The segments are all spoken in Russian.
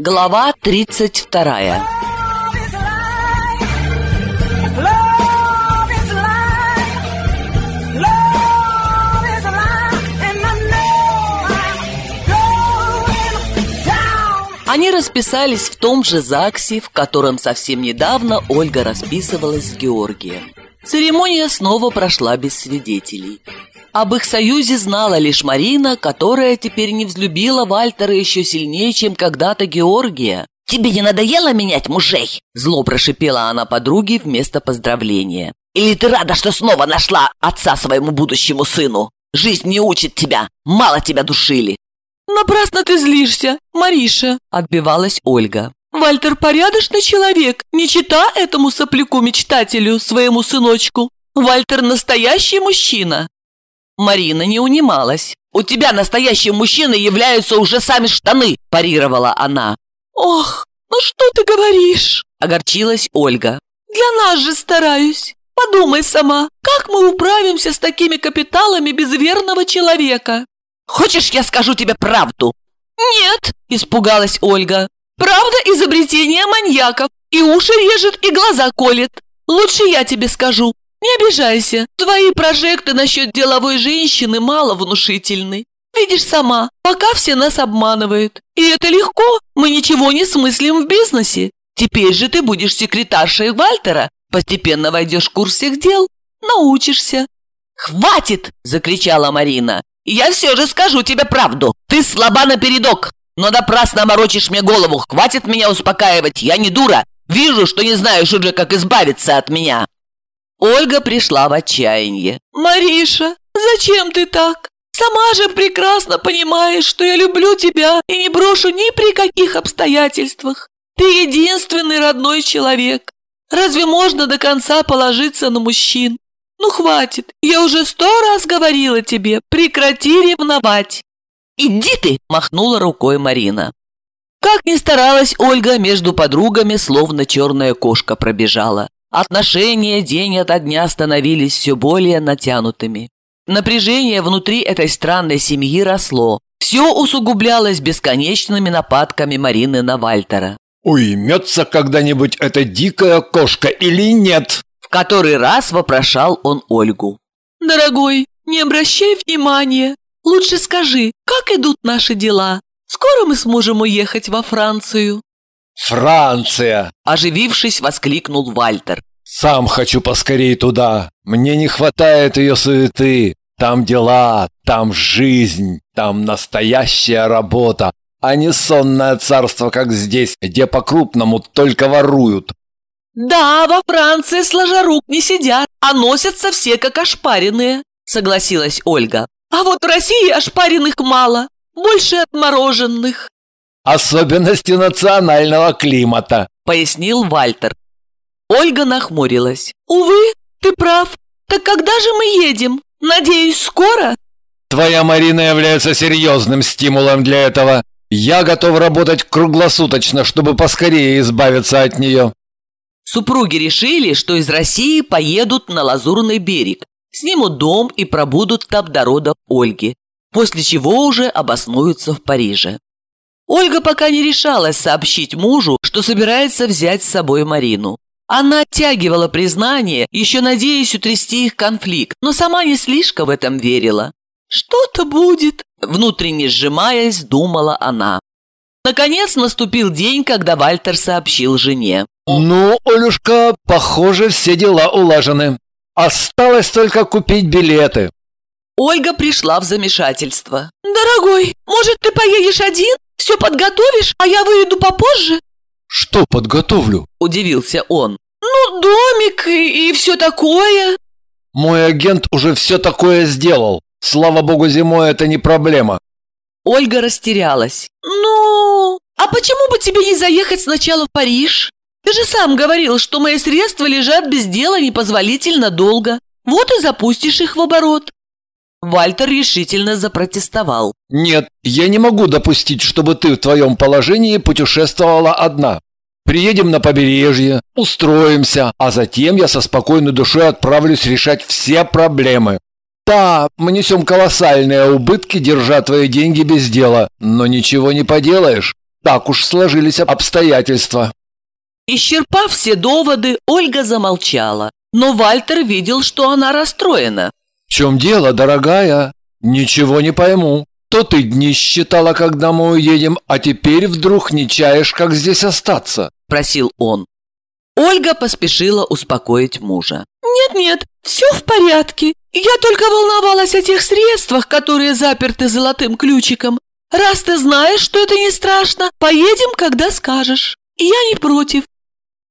Глава 32 Они расписались в том же ЗАГСе, в котором совсем недавно Ольга расписывалась с Георгием. Церемония снова прошла без свидетелей. Об их союзе знала лишь Марина, которая теперь не взлюбила Вальтера еще сильнее, чем когда-то Георгия. «Тебе не надоело менять мужей?» Зло прошипела она подруге вместо поздравления. «Или ты рада, что снова нашла отца своему будущему сыну? Жизнь не учит тебя, мало тебя душили. «Напрасно ты злишься, Мариша!» – отбивалась Ольга. «Вальтер порядочный человек, не чита этому сопляку-мечтателю, своему сыночку. Вальтер настоящий мужчина!» Марина не унималась. «У тебя настоящим мужчиной являются уже сами штаны!» – парировала она. «Ох, ну что ты говоришь?» – огорчилась Ольга. «Для нас же стараюсь. Подумай сама, как мы управимся с такими капиталами без верного человека?» Хочешь, я скажу тебе правду?» «Нет!» – испугалась Ольга. «Правда изобретение маньяков. И уши режет, и глаза колет. Лучше я тебе скажу. Не обижайся. Твои прожекты насчет деловой женщины мало внушительны. Видишь сама, пока все нас обманывают. И это легко, мы ничего не смыслим в бизнесе. Теперь же ты будешь секретаршей Вальтера, постепенно войдешь в курс всех дел, научишься». «Хватит!» – закричала Марина. Я все же скажу тебе правду. Ты слаба напередок, но напрасно морочишь мне голову. Хватит меня успокаивать, я не дура. Вижу, что не знаешь уже, как избавиться от меня». Ольга пришла в отчаяние. «Мариша, зачем ты так? Сама же прекрасно понимаешь, что я люблю тебя и не брошу ни при каких обстоятельствах. Ты единственный родной человек. Разве можно до конца положиться на мужчин? «Ну хватит, я уже сто раз говорила тебе, прекрати ревновать!» «Иди ты!» – махнула рукой Марина. Как ни старалась Ольга, между подругами словно черная кошка пробежала. Отношения день ото дня становились все более натянутыми. Напряжение внутри этой странной семьи росло. Все усугублялось бесконечными нападками Марины на Вальтера. «Уймется когда-нибудь эта дикая кошка или нет?» В который раз вопрошал он Ольгу. «Дорогой, не обращай внимания. Лучше скажи, как идут наши дела? Скоро мы сможем уехать во Францию». «Франция!» – оживившись, воскликнул Вальтер. «Сам хочу поскорей туда. Мне не хватает ее суеты. Там дела, там жизнь, там настоящая работа, а не сонное царство, как здесь, где по-крупному только воруют. «Да, во Франции сложа рук не сидят, а носятся все как ошпаренные», согласилась Ольга. «А вот в России ошпаренных мало, больше отмороженных». «Особенности национального климата», пояснил Вальтер. Ольга нахмурилась. «Увы, ты прав. Так когда же мы едем? Надеюсь, скоро?» «Твоя Марина является серьезным стимулом для этого. Я готов работать круглосуточно, чтобы поскорее избавиться от нее». Супруги решили, что из России поедут на Лазурный берег, снимут дом и пробудут там до родов Ольги, после чего уже обоснуются в Париже. Ольга пока не решалась сообщить мужу, что собирается взять с собой Марину. Она оттягивала признание, еще надеясь утрясти их конфликт, но сама не слишком в этом верила. «Что-то будет», – внутренне сжимаясь, думала она. Наконец наступил день, когда Вальтер сообщил жене. «Ну, Олюшка, похоже, все дела улажены. Осталось только купить билеты». Ольга пришла в замешательство. «Дорогой, может, ты поедешь один? Все подготовишь, а я выйду попозже?» «Что подготовлю?» – удивился он. «Ну, домик и, и все такое». «Мой агент уже все такое сделал. Слава богу, зимой это не проблема». Ольга растерялась. «Ну, а почему бы тебе не заехать сначала в Париж? Ты же сам говорил, что мои средства лежат без дела непозволительно долго. Вот и запустишь их в оборот». Вальтер решительно запротестовал. «Нет, я не могу допустить, чтобы ты в твоем положении путешествовала одна. Приедем на побережье, устроимся, а затем я со спокойной душой отправлюсь решать все проблемы. Да, мы несем колоссальные убытки, держа твои деньги без дела, но ничего не поделаешь. Так уж сложились обстоятельства. Исчерпав все доводы, Ольга замолчала. Но Вальтер видел, что она расстроена. В чем дело, дорогая? Ничего не пойму. То ты дни считала, когда мы уедем, а теперь вдруг не чаешь, как здесь остаться? Просил он. Ольга поспешила успокоить мужа. «Нет-нет, все в порядке. Я только волновалась о тех средствах, которые заперты золотым ключиком. Раз ты знаешь, что это не страшно, поедем, когда скажешь. Я не против.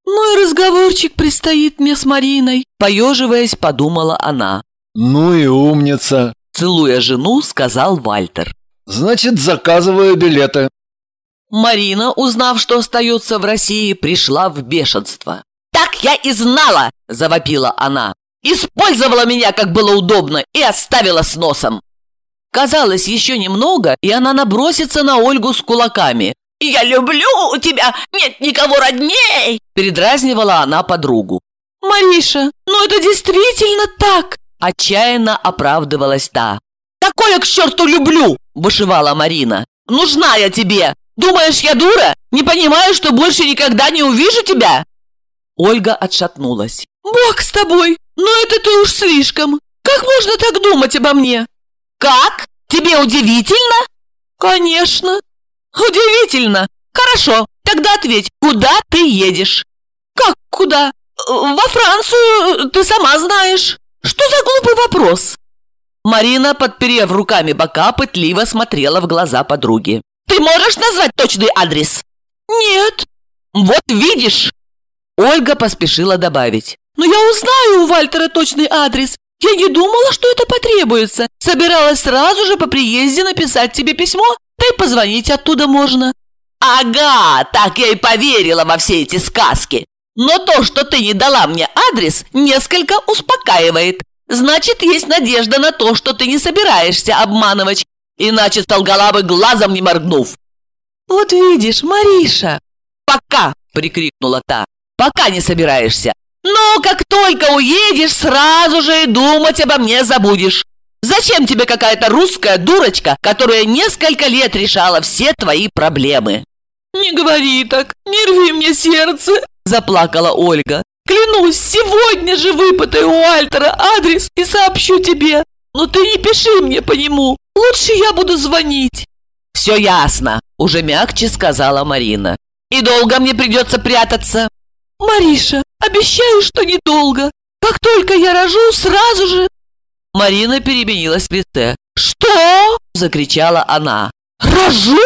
Ну и разговорчик предстоит мне с Мариной», поеживаясь, подумала она. «Ну и умница!» Целуя жену, сказал Вальтер. «Значит, заказываю билеты». Марина, узнав, что остается в России, пришла в бешенство. «Так я и знала!» – завопила она. «Использовала меня, как было удобно, и оставила с носом!» Казалось, еще немного, и она набросится на Ольгу с кулаками. «Я люблю тебя! Нет никого родней!» – передразнивала она подругу. «Мариша, ну это действительно так!» – отчаянно оправдывалась та. «Какое к черту люблю!» – бушевала Марина. «Нужна я тебе! Думаешь, я дура? Не понимаю, что больше никогда не увижу тебя?» Ольга отшатнулась. «Бог с тобой! Но это ты уж слишком! Как можно так думать обо мне?» «Как? Тебе удивительно?» «Конечно!» «Удивительно! Хорошо, тогда ответь, куда ты едешь?» «Как куда? Во Францию, ты сама знаешь!» «Что за глупый вопрос?» Марина, подперев руками бока, пытливо смотрела в глаза подруги. Ты можешь назвать точный адрес? Нет. Вот видишь. Ольга поспешила добавить. Но я узнаю у Вальтера точный адрес. Я не думала, что это потребуется. Собиралась сразу же по приезде написать тебе письмо, да и позвонить оттуда можно. Ага, так я и поверила во все эти сказки. Но то, что ты не дала мне адрес, несколько успокаивает. Значит, есть надежда на то, что ты не собираешься обманывать Иначе солгала бы глазом не моргнув. «Вот видишь, Мариша!» «Пока!» – прикрикнула та. «Пока не собираешься. Но как только уедешь, сразу же и думать обо мне забудешь. Зачем тебе какая-то русская дурочка, которая несколько лет решала все твои проблемы?» «Не говори так, не рви мне сердце!» – заплакала Ольга. «Клянусь, сегодня же выпытаю у Альтера адрес и сообщу тебе. Но ты не пиши мне по нему, Лучше я буду звонить. Все ясно, уже мягче сказала Марина. И долго мне придется прятаться? Мариша, обещаю, что недолго. Как только я рожу, сразу же... Марина переменилась в лице. «Что?» – закричала она. «Рожу?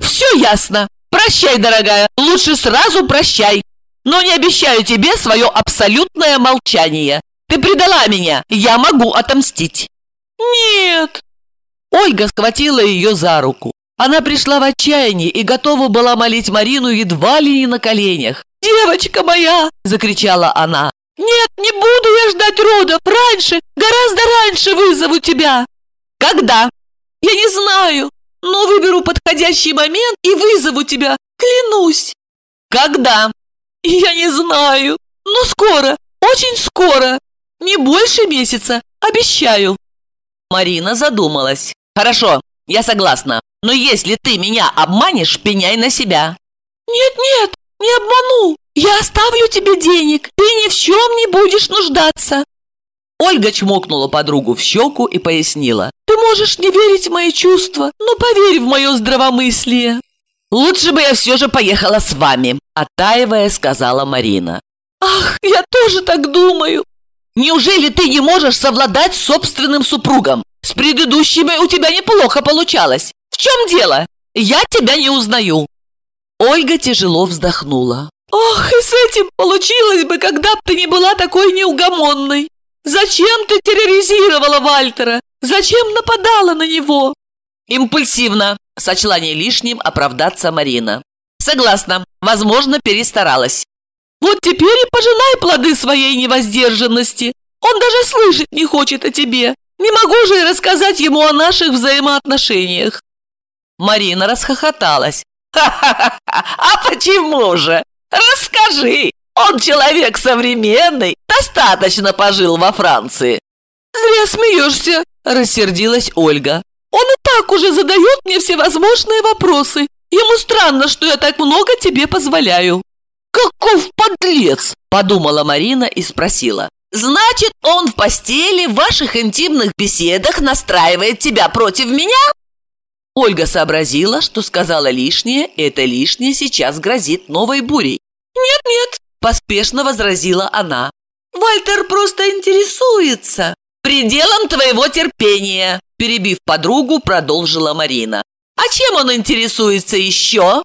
Все ясно. Прощай, дорогая, лучше сразу прощай. Но не обещаю тебе свое абсолютное молчание. Ты предала меня, я могу отомстить». «Нет!» Ольга схватила ее за руку. Она пришла в отчаяние и готова была молить Марину едва ли не на коленях. «Девочка моя!» – закричала она. «Нет, не буду я ждать родов! Раньше, гораздо раньше вызову тебя!» «Когда?» «Я не знаю, но выберу подходящий момент и вызову тебя, клянусь!» «Когда?» «Я не знаю, но скоро, очень скоро, не больше месяца, обещаю!» Марина задумалась. «Хорошо, я согласна. Но если ты меня обманешь, пеняй на себя». «Нет-нет, не обману. Я оставлю тебе денег. Ты ни в чем не будешь нуждаться». Ольга чмокнула подругу в щеку и пояснила. «Ты можешь не верить в мои чувства, но поверь в мое здравомыслие». «Лучше бы я все же поехала с вами», – оттаивая, сказала Марина. «Ах, я тоже так думаю». «Неужели ты не можешь совладать с собственным супругом? С предыдущими у тебя неплохо получалось. В чем дело? Я тебя не узнаю». Ольга тяжело вздохнула. «Ох, и с этим получилось бы, когда б ты не была такой неугомонной. Зачем ты терроризировала Вальтера? Зачем нападала на него?» «Импульсивно», – сочла не лишним оправдаться Марина. «Согласна, возможно, перестаралась». «Вот теперь и пожинай плоды своей невоздержанности. Он даже слышать не хочет о тебе. Не могу же я рассказать ему о наших взаимоотношениях. Марина расхохоталась. «Ха-ха-ха! А почему же? Расскажи! Он человек современный, достаточно пожил во Франции!» «Зря смеешься!» – рассердилась Ольга. «Он и так уже задает мне всевозможные вопросы. Ему странно, что я так много тебе позволяю». «Каков подлец!» – подумала Марина и спросила. «Значит, он в постели в ваших интимных беседах настраивает тебя против меня?» Ольга сообразила, что сказала лишнее, и это лишнее сейчас грозит новой бурей. «Нет-нет», – поспешно возразила она. «Вальтер просто интересуется». «Пределом твоего терпения», – перебив подругу, продолжила Марина. «А чем он интересуется еще?»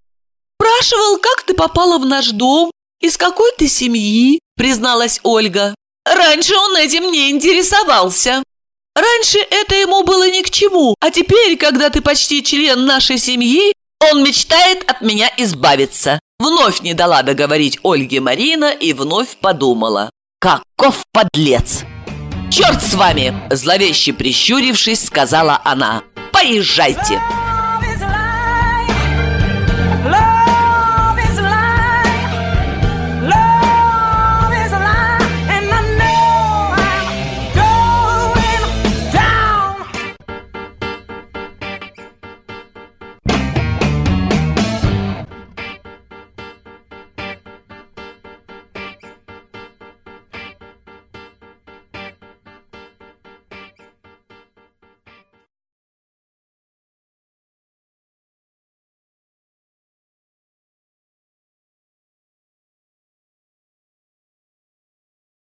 «Спрашивал, как ты попала в наш дом, из какой ты семьи», – призналась Ольга. «Раньше он этим не интересовался». «Раньше это ему было ни к чему, а теперь, когда ты почти член нашей семьи, он мечтает от меня избавиться». Вновь не дала договорить Ольге Марина и вновь подумала. «Каков подлец!» «Черт с вами!» – зловеще прищурившись, сказала она. «Поезжайте!»